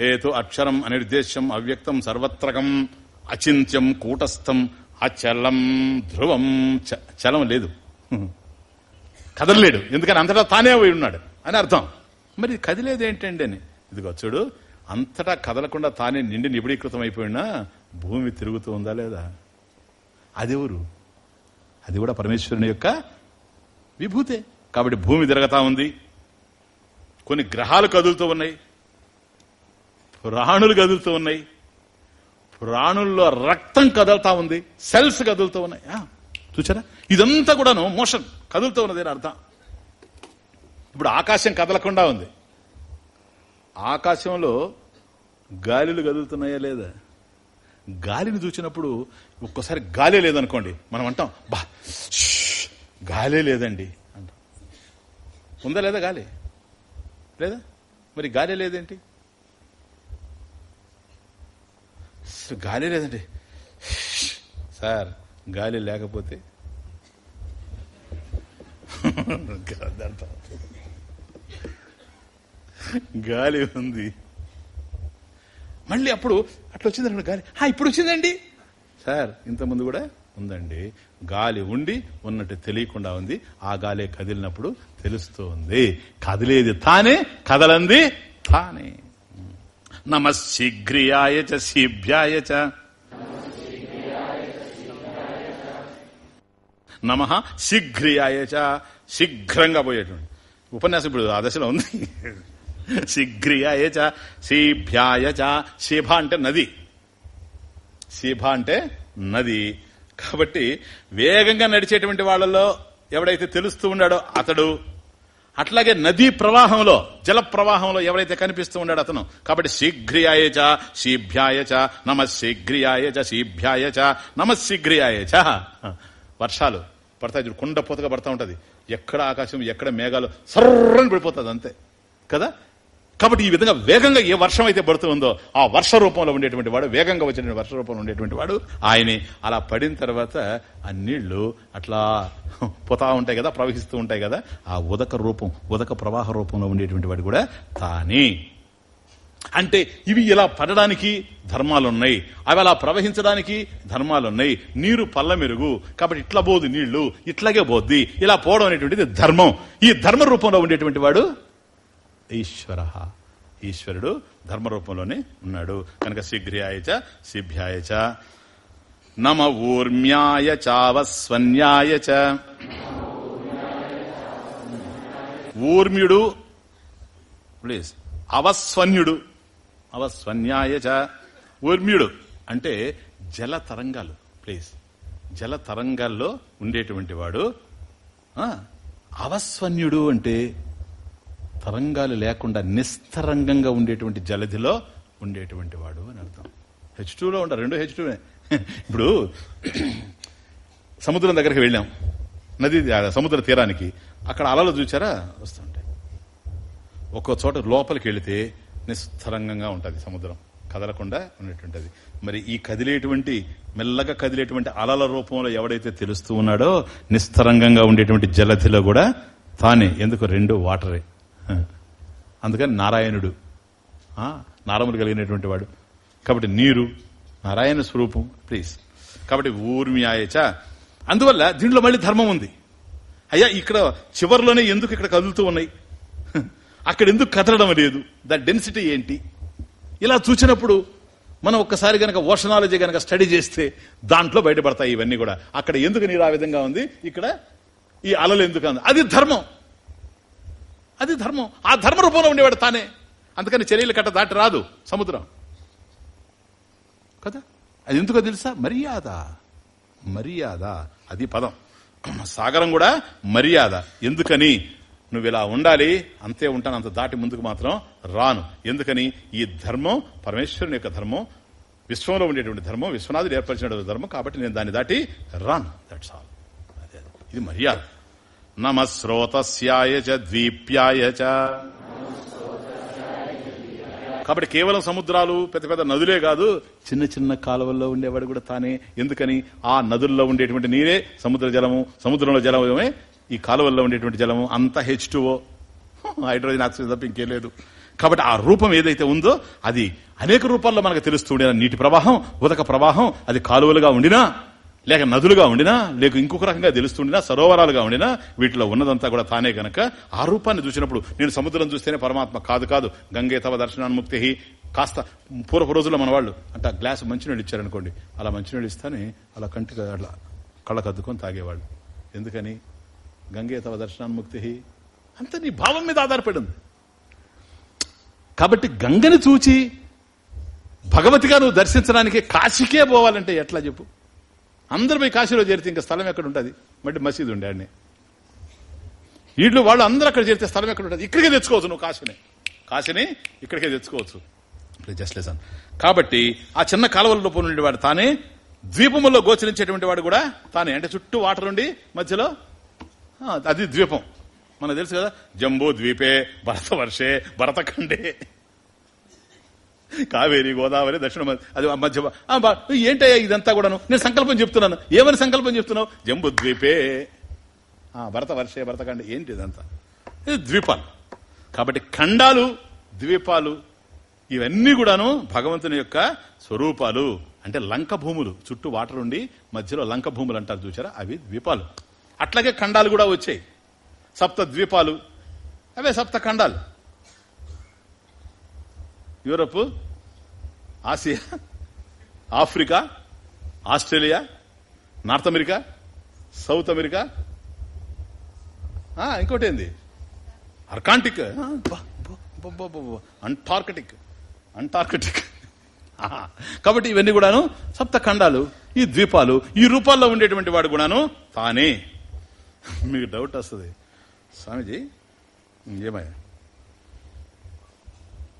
ఏతో అక్షరం అనిర్దేశం అవ్యక్తం సర్వత్రకం అచింత్యం కూటస్థం అచలం ధ్రువం చ- చలం లేదు. కదలలేడు. ఎందుకని అంతటా తానే పోయి ఉన్నాడు అని అర్థం. మరి కదిలేదు ఏంటండి అని? ఇదిగో చూడు అంతటా కదలకుండా తానే నిండి నిబిడీకృతం అయిపోయినా భూమి తిరుగుతూ ఉందా లేదా? అదెవరు అది కూడా పరమేశ్వరుని యొక్క విభూతే. కాబట్టి భూమి తిరగతా ఉంది. కొన్ని గ్రహాలు కదులుతూ ఉన్నాయి. ప్రాణులు కదులుతూ ఉన్నాయి. ప్రాణుల్లో రక్తం కదులుతా ఉంది సెల్స్ కదులుతూ ఉన్నాయి. ఆ, చూసారా ఇదంతా కూడాను మోషన్ కదులుతూ ఉన్నది అని అర్థం. ఇప్పుడు ఆకాశం కదలకుండా ఉంది. ఆకాశంలో గాలిలు కదులుతున్నాయా లేదా? గాలిని చూసినప్పుడు ఒక్కోసారి గాలే లేదనుకోండి మనం అంటాం బా గాలి గాలే లేదండి అంటాం. ఉందా లేదా గాలి? లేదా? మరి గాలి లేదేంటి? గాలి లేదండి. సార్ గాలి లేకపోతే? గాలి ఉంది. మళ్ళీ అప్పుడు అట్లా వచ్చిందండి గాలి. ఇప్పుడు వచ్చిందండి? సార్ ఇంతకుముందు కూడా ఉందండి. గాలి ఉండి ఉన్నట్టు తెలియకుండా ఉంది. ఆ గాలి కదిలినప్పుడు తెలుస్తూ ఉంది కదిలేది తానే కదలంది తానే. నమ శీఘ్రియాయ చ శీభ్యాయ చ. నమ శీఘ్రియాయ చ. శీఘ్రంగా పోయేటువంటి. ఉపన్యాసం ఇప్పుడు ఆ దశలో ఉంది. శీఘ్రియాయ చ శీభ్యాయ చ. శీభ అంటే నది. శీభ అంటే నది. కాబట్టి వేగంగా నడిచేటువంటి వాళ్ళలో ఎవడైతే తెలుస్తూ ఉన్నాడో అతడు అట్లాగే నదీ ప్రవాహంలో జల ప్రవాహంలో ఎవరైతే కనిపిస్తూ ఉన్నాడు అతను. కాబట్టి శీఘ్రియాయ చ శీభ్యాయ చ నమ శీఘ్రియాయ చ శీభ్యాయ చ నమ శీఘ్రియాయ చ వర్షాలు పడతాయి చూడు కుండ పూతగా పడతా ఉంటది. ఎక్కడ ఆకాశం ఎక్కడ మేఘాలు సర్రని పడిపోతుంది అంతే. కదా? కాబట్టి ఈ విధంగా వేగంగా ఏ వర్షం అయితే పడుతుందో ఆ వర్ష రూపంలో ఉండేటువంటి వాడు వేగంగా వచ్చిన వర్ష రూపంలో ఉండేటువంటి వాడు ఆయనే. అలా పడిన తర్వాత ఆ నీళ్ళు అట్లా పోతా ఉంటాయి కదా ప్రవహిస్తూ ఉంటాయి కదా ఆ ఉదక రూపం ఉదక ప్రవాహ రూపంలో ఉండేటువంటి వాడు కూడా తానే. అంటే ఇవి ఇలా పడడానికి ధర్మాలున్నాయి. అవి అలా ప్రవహించడానికి ధర్మాలున్నాయి. నీరు పల్ల మెరుగు. కాబట్టి ఇట్లా పోదు నీళ్ళు ఇట్లాగే పోద్ది ఇలా పోవడం అనేటువంటిది ధర్మం. ఈ ధర్మ రూపంలో ఉండేటువంటి వాడు ఈశ్వర. ఈశ్వరుడు ధర్మ రూపంలోనే ఉన్నాడు. కనుక శీఘ్ర్యాయచ శిభ్యాయచ నమ ఊర్మ్యాయ చావస్వన్యాయ చ. ఊర్మ్యుడు ప్లీజ్ అవస్వన్యుడు. అవస్వన్యాయ చ. ఊర్మ్యుడు అంటే జల తరంగాలు ప్లీజ్ జల తరంగాల్లో ఉండేటువంటి వాడు అవస్వన్యుడు అంటే తరంగాలు లేకుండా నిస్తరంగంగా ఉండేటువంటి జలధిలో ఉండేటువంటి వాడు అని అర్థం. హెచ్ టూలో ఉండ రెండు హెచ్ టూనే ఇప్పుడు సముద్రం దగ్గరికి వెళ్ళాం. నది సముద్ర తీరానికి. అక్కడ అలలు చూచారా? వస్తుంటాయి ఒక్కో చోట లోపలికి వెళితే నిస్తరంగంగా ఉంటుంది సముద్రం. కదలకుండా ఉండేటువంటిది. మరి ఈ కదిలేటువంటి మెల్లగా కదిలేటువంటి అలల రూపంలో ఎవడైతే తెలుస్తూ ఉన్నాడో నిస్తరంగంగా ఉండేటువంటి జలధిలో కూడా తానే. ఎందుకు? రెండు వాటరే. అందుకని నారాయణుడు నారములు కలిగినటువంటి వాడు. కాబట్టి నీరు నారాయణ స్వరూపం ప్లీజ్ కాబట్టి ఊర్మి ఆయచ అందువల్ల దీంట్లో మళ్ళీ ధర్మం ఉంది. అయ్యా ఇక్కడ చివరిలోనే ఎందుకు ఇక్కడ కదులుతూ ఉన్నాయి? అక్కడ ఎందుకు కదలడం లేదు? ద డెన్సిటీ ఏంటి? ఇలా చూసినప్పుడు మనం ఒక్కసారి గనక ఓషనాలజీ గనక స్టడీ చేస్తే దాంట్లో బయటపడతాయి ఇవన్నీ కూడా. అక్కడ ఎందుకు నీరు ఆ విధంగా ఉంది? ఇక్కడ ఈ అలలు ఎందుకు అది ధర్మం. అది ధర్మం. ఆ ధర్మ రూపంలో ఉండేవాడు తానే. అందుకని చర్యలు కట్ట దాటి రాదు సముద్రం. కదా? అది ఎందుకో తెలుసా? మర్యాద. మర్యాద. అది పదం. సాగరం కూడా మర్యాద. ఎందుకని? నువ్వు ఇలా ఉండాలి అంతే ఉంటాను అంత దాటి ముందుకు మాత్రం రాను. ఎందుకని? ఈ ధర్మం పరమేశ్వరుని యొక్క ధర్మం విశ్వంలో ఉండేటువంటి ధర్మం విశ్వనాథుడు ఏర్పరిచినటువంటి ధర్మం కాబట్టి నేను దాన్ని దాటి రాను. దట్స్ ఆల్ అదే. ఇది మర్యాద. నమ శ్రోతస్యాయ చ ద్వీప్యాయ చ. కాబట్టి కేవలం సముద్రాలు పెద్ద పెద్ద నదులే కాదు చిన్న చిన్న కాలువల్లో ఉండేవాడు కూడా తానే. ఎందుకని? ఆ నదుల్లో ఉండేటువంటి నీరే సముద్ర జలము సముద్రంలో జలమే ఈ కాలువల్లో ఉండేటువంటి జలము అంతా హెచ్ హైడ్రోజన్ ఆక్సిజన్ తప్ప ఇంకేం లేదు. కాబట్టి ఆ రూపం ఏదైతే ఉందో అది అనేక రూపాల్లో మనకు తెలుస్తూ ఉండిన నీటి ప్రవాహం ఉదక ప్రవాహం అది కాలువలుగా ఉండినా లేక నదులుగా ఉండినా లేక ఇంకొక రకంగా తెలుస్తుండినా సరోవరాలుగా ఉండినా వీటిలో ఉన్నదంతా కూడా తానే గనక ఆ రూపాన్ని చూసినప్పుడు నేను సముద్రం చూస్తేనే పరమాత్మ కాదు కాదు గంగే తవ దర్శనాన్ముక్తి కాస్త పూర్వపు రోజుల్లో మన వాళ్ళు అంటే ఆ గ్లాసు మంచినీళ్ళు ఇచ్చారనుకోండి అలా మంచినీళ్ళు ఇస్తానే అలా కంటికి అట్లా కళ్ళకు అద్దుకొని తాగేవాళ్ళు. ఎందుకని? గంగే తవ దర్శనాన్ముక్తి అంత నీ భావం మీద ఆధారపడి ఉంది కాబట్టి గంగని చూచి భగవతిగా నువ్వు దర్శించడానికి కాశీకే పోవాలంటే ఎట్లా చెప్పు? అందరు పోయి కాశీలో చేరితే ఇంకా స్థలం ఎక్కడ ఉంటుంది? మళ్ళీ మసీదు ఉండే అన్నీ వీళ్ళు వాళ్ళు అందరూ అక్కడ చేరితే స్థలం ఎక్కడ ఉంటుంది? ఇక్కడికే తెచ్చుకోవచ్చు నువ్వు కాశీని. కాశీని ఇక్కడికే తెచ్చుకోవచ్చు. జస్ట్ లెసన్ కాబట్టి ఆ చిన్న కాలువల రూపంలో ఉండేవాడు తానే ద్వీపములో గోచరించేటువంటి వాడు కూడా తానే. అంటే చుట్టూ వాటర్ ఉండి మధ్యలో అది ద్వీపం. మనకు తెలుసు కదా జంబూ ద్వీపే భరత వర్షే భరతఖండే. కావేరి గోదావరి దక్షిణ అది మధ్య ఏంటయ్యా ఇదంతా కూడాను? నేను సంకల్పం చెప్తున్నాను. ఏమని సంకల్పం చెప్తున్నావు? జంబు ద్వీపే. ఆ, భరత వర్షే భరతఖండే ఏంటి ఇదంతా? ఇది ద్వీపాలు. కాబట్టి ఖండాలు ద్వీపాలు ఇవన్నీ కూడాను భగవంతుని యొక్క స్వరూపాలు. అంటే లంక భూములు. చుట్టూ వాటర్ ఉండి మధ్యలో లంక భూములు అంటారు చూసారా అవి ద్వీపాలు. అట్లాగే ఖండాలు కూడా వచ్చాయి. సప్త ద్వీపాలు. అవే సప్త ఖండాలు. Europe Asia Africa Australia North America South America. ఇంకోటి ఏంది అర్కాంటిక్. అంటార్కటిక్. అంటార్కటిక్. కాబట్టి ఇవన్నీ కూడాను సప్త ఖండాలు ఈ ద్వీపాలు ఈ రూపాల్లో ఉండేటువంటి వాడు కూడాను తానే. మీకు డౌట్ వస్తుంది. స్వామిజీ ఏమయ్యా?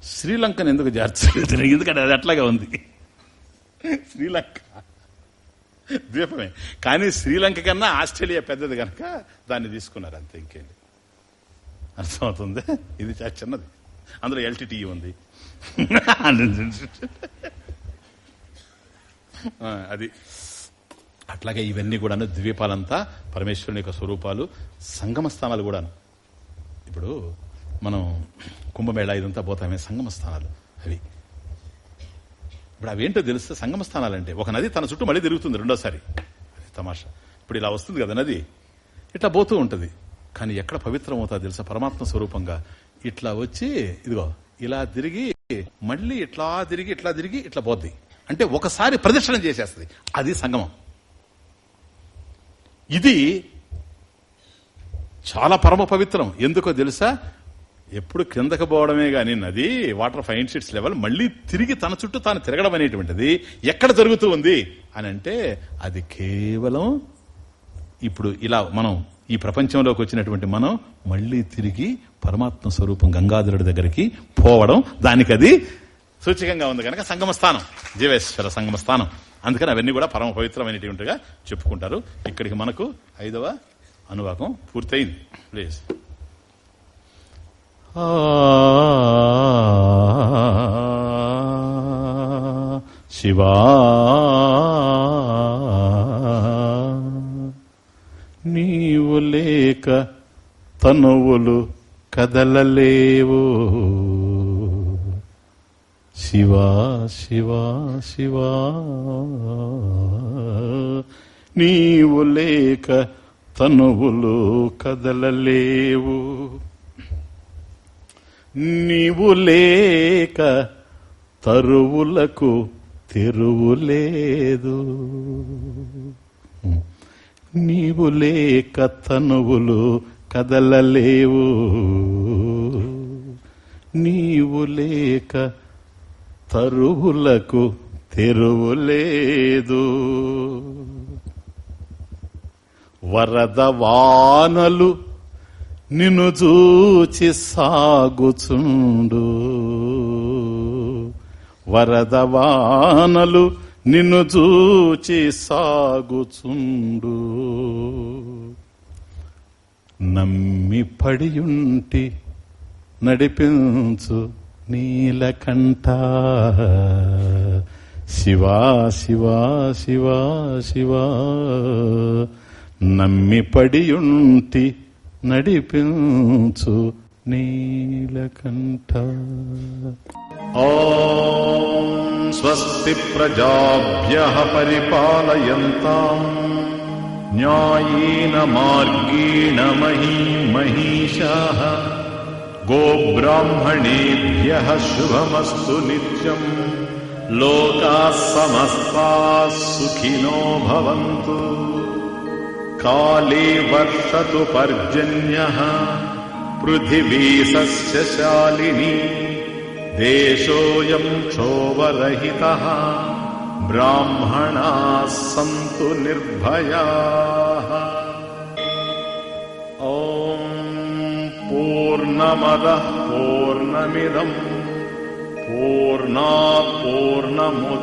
శ్రీలంకను ఎందుకు చేర్చలేదు ఎందుకంటే అది అట్లాగే ఉంది. శ్రీలంక. ద్వీపమే. కానీ శ్రీలంక కన్నా ఆస్ట్రేలియా పెద్దది కనుక దాన్ని తీసుకున్నారు అంతే ఇంకేంటి. అర్థమవుతుంది? ఇది చిన్నది. అందులో ఎల్టీటీ ఉంది. అది. అట్లాగే ఇవన్నీ కూడాను ద్వీపాలంతా పరమేశ్వరుని యొక్క స్వరూపాలు సంగమ స్థానాలు కూడాను. ఇప్పుడు మనం కుంభమేళ ఇదంతా పోతామే సంగమ స్థానాలు. అవి. ఇప్పుడు అవేంటో తెలిస్తే సంగమ స్థానాలు అంటే ఒక నది తన చుట్టూ మళ్ళీ తిరుగుతుంది రెండోసారి. తమాషా. ఇప్పుడు ఇలా వస్తుంది కదా నది. ఇట్లా పోతూ ఉంటుంది. కానీ ఎక్కడ పవిత్రం అవుతుందో తెలుసా? పరమాత్మ స్వరూపంగా. ఇట్లా వచ్చి ఇదిగో ఇలా తిరిగి మళ్ళీ ఇట్లా తిరిగి ఇట్లా తిరిగి ఇట్లా పోద్ది. అంటే ఒకసారి ప్రదర్శన చేసేస్తుంది. అది సంగమం. ఇది చాలా పరమ పవిత్రం. ఎందుకో తెలుసా? ఎప్పుడు క్రిందకు పోవడమే గాని నది వాటర్ ఫైన్ షీట్స్ లెవెల్ మళ్ళీ తిరిగి తన చుట్టూ తాను తిరగడం అనేటువంటిది ఎక్కడ జరుగుతూ ఉంది అని అంటే అది కేవలం ఇప్పుడు ఇలా మనం ఈ ప్రపంచంలోకి వచ్చినటువంటి మనం మళ్ళీ తిరిగి పరమాత్మ స్వరూపం గంగాధరుడి దగ్గరికి పోవడం దానికి అది సూచకంగా ఉంది కనుక సంగమ స్థానం జీవేశ్వర సంగమ స్థానం అందుకని అవన్నీ కూడా పరమ పవిత్రమైనటువంటిగా చెప్పుకుంటారు. ఇక్కడికి మనకు ఐదవ అనువాకం పూర్తయింది. ప్లీజ్ శివా. నీవు లేక తనువులు కదలలేవు. శివా శివా శివా. నీవు లేక తనువులు కదలలేవు. నీవు లేక తరువులకు తెరువులేదు నీవు లేక తనువులు కదలలేవు. నీవు లేక తరువులకు తెరువులేదు వరద వానలు నిన్ను చూచి సాగుచుండు. వరద వానలు నిన్ను చూచి సాగుచుండు. నమ్మి పడియుంటి నడిపించు నీలకంఠ శివా శివా శివా శివా. నమ్మి పడియుంటి నడిపించు నీలకంఠ ఓం స్వస్తి ప్రజాభ్య పరిపాలయంతాం న్యాయేన మార్గేణ మహీ మహిషా గోబ్రాహ్మణేభ్య శుభమస్తు నిత్యం లోకా సమస్తా సుఖినో భవంతు काले काली वर्षतुपर्जन्यः पृथिवीसस्य शालिनी। देशोऽयम् क्षोभरहितः। ब्राह्मणाः सन्तु निर्भयाः। ॐ पूर्णमदः पूर्णमिदम्। पूर्णा पूर्णमुदच्यते।